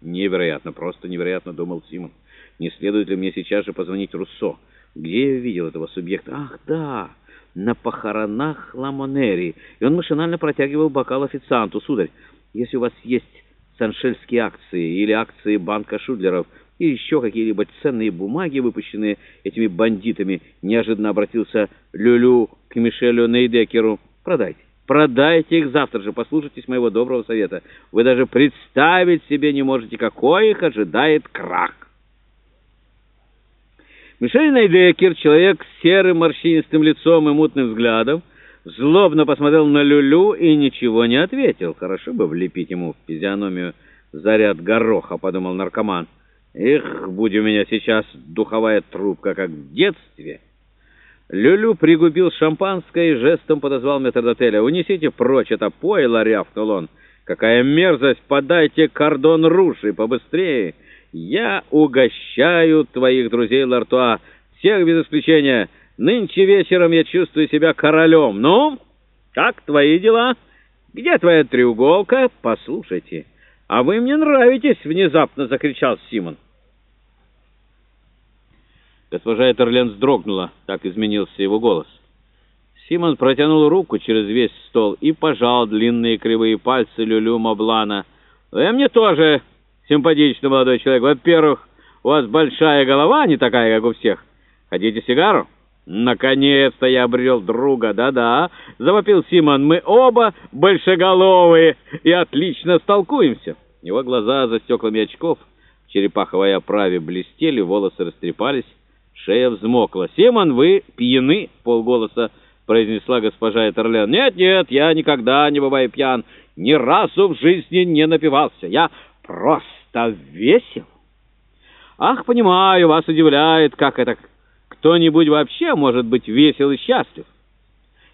Невероятно, просто невероятно, думал Симон. Не следует ли мне сейчас же позвонить Руссо? Где я видел этого субъекта? Ах, да, на похоронах Ламонери. И он машинально протягивал бокал официанту. Сударь, если у вас есть саншельские акции или акции банка Шудлеров, и еще какие-либо ценные бумаги, выпущенные этими бандитами, неожиданно обратился Люлю к Мишелю Нейдекеру. Продайте. Продайте их завтра же, послушайтесь моего доброго совета. Вы даже представить себе не можете, какой их ожидает крах. Мишель Найдекер, человек с серым морщинистым лицом и мутным взглядом, злобно посмотрел на Люлю и ничего не ответил. Хорошо бы влепить ему в физиономию заряд гороха, подумал наркоман. Эх, будь у меня сейчас духовая трубка, как в детстве. Люлю пригубил шампанское и жестом подозвал метрдотеля. «Унесите прочь это пойло!» — рявкнул он. «Какая мерзость! Подайте кордон руши побыстрее! Я угощаю твоих друзей Лартуа, всех без исключения. Нынче вечером я чувствую себя королем. Ну, как твои дела? Где твоя треуголка? Послушайте, а вы мне нравитесь!» — внезапно закричал Симон. Госпожа Этерлен вздрогнула, так изменился его голос. Симон протянул руку через весь стол и пожал длинные кривые пальцы Люлю Маблана. «Вы мне тоже симпатичный молодой человек. Во-первых, у вас большая голова, не такая, как у всех. Хотите сигару?» «Наконец-то я обрел друга, да-да», — завопил Симон. «Мы оба большеголовые и отлично столкуемся». Его глаза за стеклами очков в черепаховой оправе блестели, волосы растрепались. Шея взмокла. «Симон, вы пьяны?» — полголоса произнесла госпожа Этерлен. «Нет-нет, я никогда не бываю пьян. Ни разу в жизни не напивался. Я просто весел». «Ах, понимаю, вас удивляет, как это кто-нибудь вообще может быть весел и счастлив.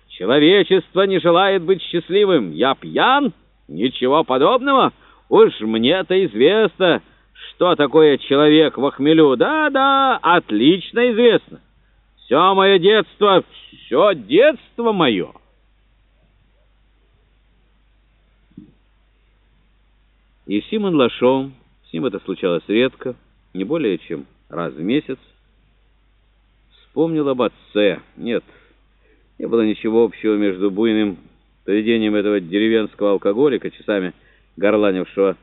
Человечество не желает быть счастливым. Я пьян? Ничего подобного. Уж мне-то известно». Что такое человек в хмелю? Да-да, отлично известно. Все мое детство, все детство мое. И Симон Лашом, с ним это случалось редко, не более чем раз в месяц, вспомнил об отце. Нет, не было ничего общего между буйным поведением этого деревенского алкоголика, часами горланившего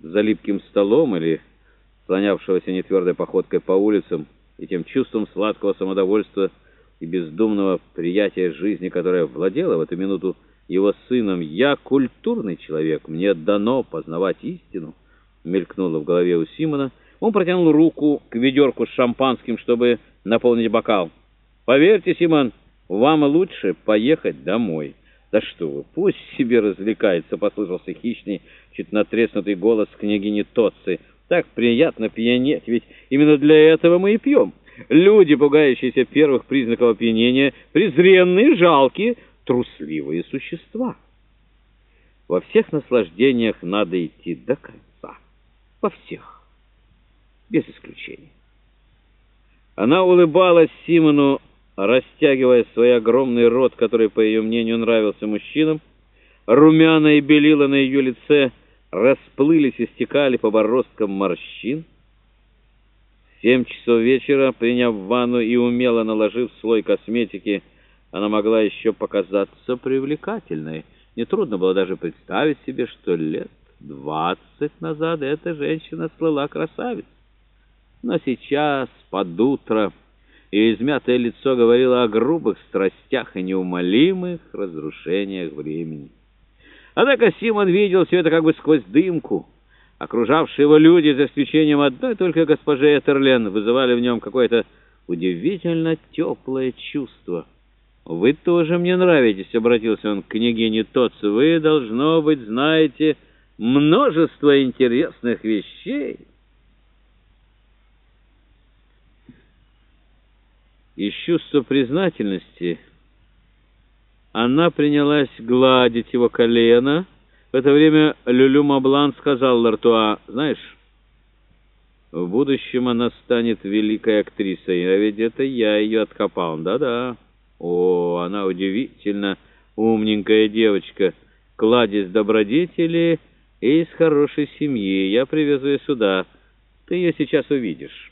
за липким столом или слонявшегося нетвердой походкой по улицам, и тем чувством сладкого самодовольства и бездумного приятия жизни, которое владело в эту минуту его сыном. «Я культурный человек, мне дано познавать истину», — мелькнуло в голове у Симона. Он протянул руку к ведерку с шампанским, чтобы наполнить бокал. «Поверьте, Симон, вам лучше поехать домой». «Да что вы, пусть себе развлекается», — послышался хищный, чуть натреснутый голос княгини Тотцы. «Так приятно пьянеть, ведь именно для этого мы и пьем. Люди, пугающиеся первых признаков опьянения, презренные, жалкие, трусливые существа. Во всех наслаждениях надо идти до конца. Во всех. Без исключения». Она улыбалась Симону, растягивая свой огромный рот, который, по ее мнению, нравился мужчинам. Румяна и белила на ее лице расплылись и стекали по бороздкам морщин. В семь часов вечера, приняв ванну и умело наложив слой косметики, она могла еще показаться привлекательной. Нетрудно было даже представить себе, что лет двадцать назад эта женщина слыла красавицей. Но сейчас, под утро и измятое лицо говорило о грубых страстях и неумолимых разрушениях времени. Однако Симон видел все это как бы сквозь дымку. Окружавшие его люди, за исключением одной только госпожи Этерлен, вызывали в нем какое-то удивительно теплое чувство. «Вы тоже мне нравитесь», — обратился он к княгине Тоц. «Вы, должно быть, знаете множество интересных вещей». Из чувства признательности она принялась гладить его колено. В это время Люлю Маблан сказал Лартуа, «Знаешь, в будущем она станет великой актрисой, а ведь это я ее откопал. Да-да. О, она удивительно умненькая девочка. Кладезь добродетели и из хорошей семьи. Я привезу ее сюда. Ты ее сейчас увидишь».